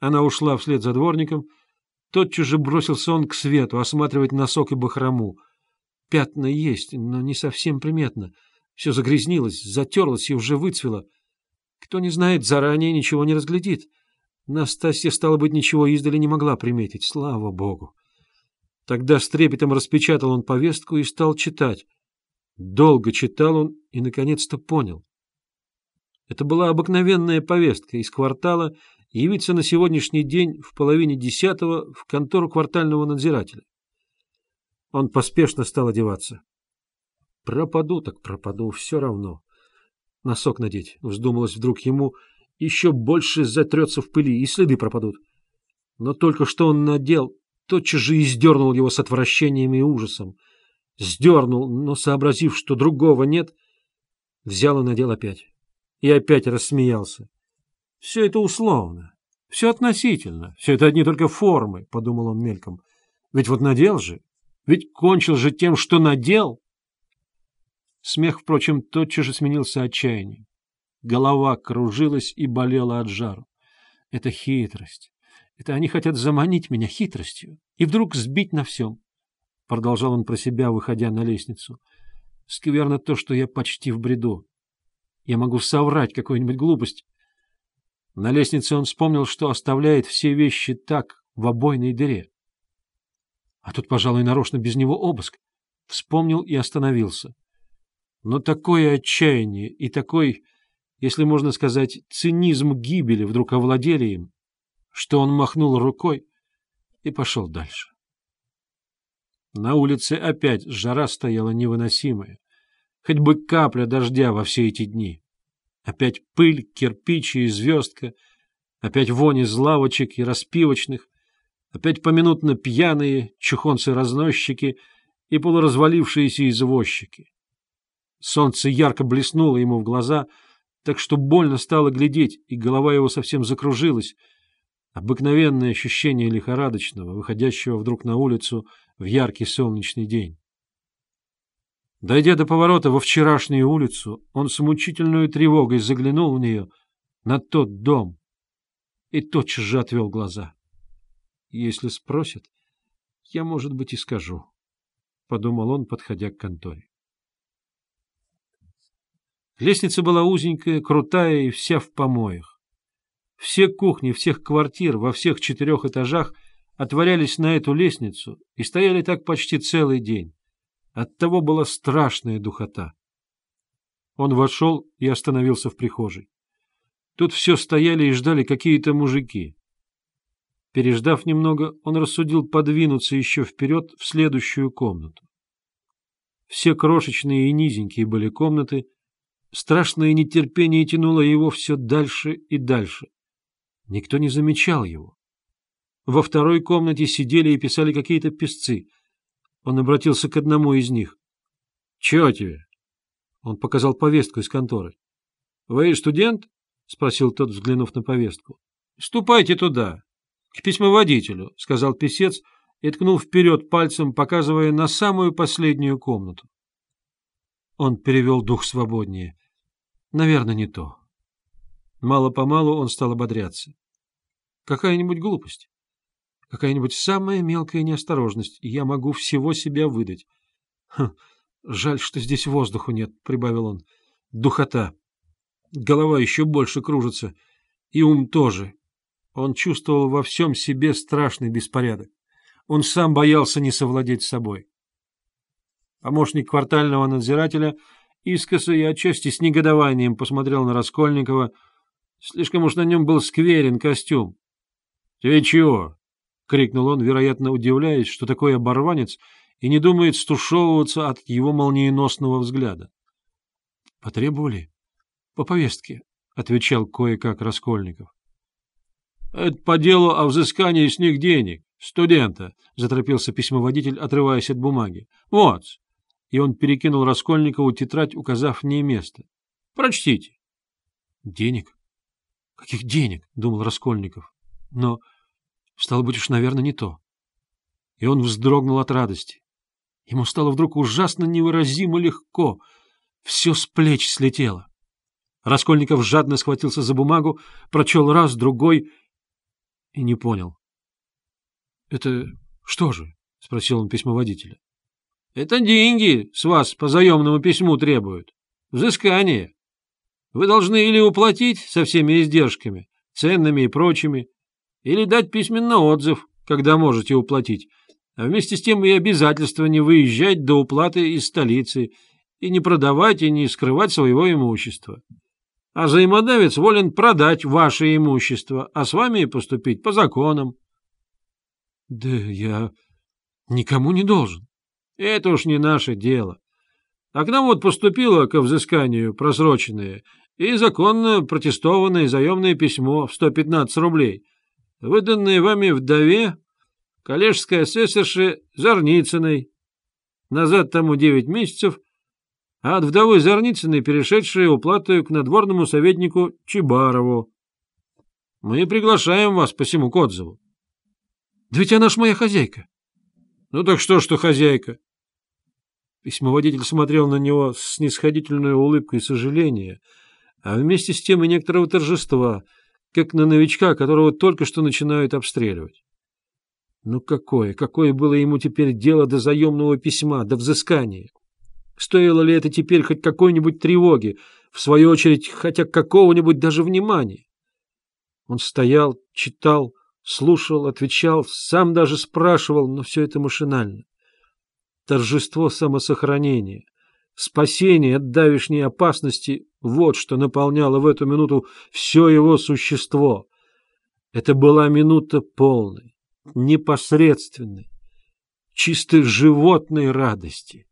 Она ушла вслед за дворником. Тотчас же бросился он к свету, осматривать носок и бахрому. Пятна есть, но не совсем приметно. Все загрязнилось, затерлось и уже выцвело. Кто не знает, заранее ничего не разглядит. Настасья, стало быть, ничего издали не могла приметить. Слава богу! Тогда с трепетом распечатал он повестку и стал читать. Долго читал он и, наконец-то, понял. Это была обыкновенная повестка из квартала явиться на сегодняшний день в половине десятого в контору квартального надзирателя. Он поспешно стал одеваться. Пропаду так пропаду, все равно. Носок надеть, вздумалось вдруг ему, еще больше затрется в пыли, и следы пропадут. Но только что он надел, тотчас же и сдернул его с отвращением и ужасом. Сдернул, но, сообразив, что другого нет, взял и надел опять. И опять рассмеялся. Все это условно, все относительно, все это одни только формы, — подумал он мельком. Ведь вот надел же, ведь кончил же тем, что надел. Смех, впрочем, тотчас же сменился отчаянием. Голова кружилась и болела от жару. Это хитрость. Это они хотят заманить меня хитростью и вдруг сбить на всем. Продолжал он про себя, выходя на лестницу. Скверно то, что я почти в бреду. Я могу соврать какую-нибудь глупость. На лестнице он вспомнил, что оставляет все вещи так, в обойной дыре. А тут, пожалуй, нарочно без него обыск. Вспомнил и остановился. Но такое отчаяние и такой, если можно сказать, цинизм гибели вдруг овладели им, что он махнул рукой и пошел дальше. На улице опять жара стояла невыносимая, хоть бы капля дождя во все эти дни. Опять пыль, кирпичи и звездка, опять вонь из лавочек и распивочных, опять поминутно пьяные чухонцы-разносчики и полуразвалившиеся извозчики. Солнце ярко блеснуло ему в глаза, так что больно стало глядеть, и голова его совсем закружилась — Обыкновенное ощущение лихорадочного, выходящего вдруг на улицу в яркий солнечный день. Дойдя до поворота во вчерашнюю улицу, он с мучительной тревогой заглянул в нее, на тот дом, и тотчас же отвел глаза. Если спросят, я, может быть, и скажу, — подумал он, подходя к конторе. Лестница была узенькая, крутая и вся в помоях. Все кухни всех квартир во всех четырех этажах отворялись на эту лестницу и стояли так почти целый день. Оттого была страшная духота. Он вошел и остановился в прихожей. Тут все стояли и ждали какие-то мужики. Переждав немного, он рассудил подвинуться еще вперед в следующую комнату. Все крошечные и низенькие были комнаты, страшное нетерпение тянуло его все дальше и дальше. Никто не замечал его. Во второй комнате сидели и писали какие-то песцы. Он обратился к одному из них. — Чего тебе? Он показал повестку из конторы. — Вы студент? — спросил тот, взглянув на повестку. — Ступайте туда, к письмоводителю, — сказал писец и ткнул вперед пальцем, показывая на самую последнюю комнату. Он перевел дух свободнее. Наверное, не то. Мало-помалу он стал ободряться. Какая-нибудь глупость, какая-нибудь самая мелкая неосторожность, и я могу всего себя выдать. Хм, жаль, что здесь воздуху нет, — прибавил он. Духота. Голова еще больше кружится, и ум тоже. Он чувствовал во всем себе страшный беспорядок. Он сам боялся не совладеть собой. Помощник квартального надзирателя искоса и отчасти с негодованием посмотрел на Раскольникова, — Слишком уж на нем был скверен костюм. — Тебе чего? — крикнул он, вероятно, удивляясь, что такой оборванец и не думает стушевываться от его молниеносного взгляда. — Потребовали? — По повестке, — отвечал кое-как Раскольников. — Это по делу о взыскании с них денег, студента, — заторопился письмоводитель, отрываясь от бумаги. — Вот. И он перекинул Раскольникову тетрадь, указав в ней место. — Прочтите. — Денег? Каких денег? — думал Раскольников. Но, стало быть, уж, наверное, не то. И он вздрогнул от радости. Ему стало вдруг ужасно невыразимо легко. Все с плеч слетело. Раскольников жадно схватился за бумагу, прочел раз, другой. и не понял. — Это что же? — спросил он письмоводителя. — Это деньги с вас по заемному письму требуют. Взыскание. Вы должны или уплатить со всеми издержками, ценными и прочими, или дать письменный отзыв, когда можете уплатить, а вместе с тем и обязательство не выезжать до уплаты из столицы и не продавать и не скрывать своего имущества. А взаимодавец волен продать ваше имущество, а с вами поступить по законам. — Да я никому не должен. — Это уж не наше дело. А к нам вот поступило ко взысканию просроченное и законно протестованное заемное письмо в 115 рублей, выданное вами вдове, коллежской асессорше Зарницыной, назад тому 9 месяцев, а от вдовы Зарницыной перешедшие уплату к надворному советнику Чебарову. Мы приглашаем вас по всему к отзыву. — Да ведь она ж моя хозяйка. — Ну так что, что хозяйка? Письмоводитель смотрел на него с снисходительной улыбкой сожаления, а вместе с тем и некоторого торжества, как на новичка, которого только что начинают обстреливать. Ну какое, какое было ему теперь дело до заемного письма, до взыскания? Стоило ли это теперь хоть какой-нибудь тревоги, в свою очередь, хотя какого-нибудь даже внимания? Он стоял, читал, слушал, отвечал, сам даже спрашивал, но все это машинально торжество самосохранения, спасение от давешней опасности — вот что наполняло в эту минуту все его существо. Это была минута полной, непосредственной, чисто животной радости.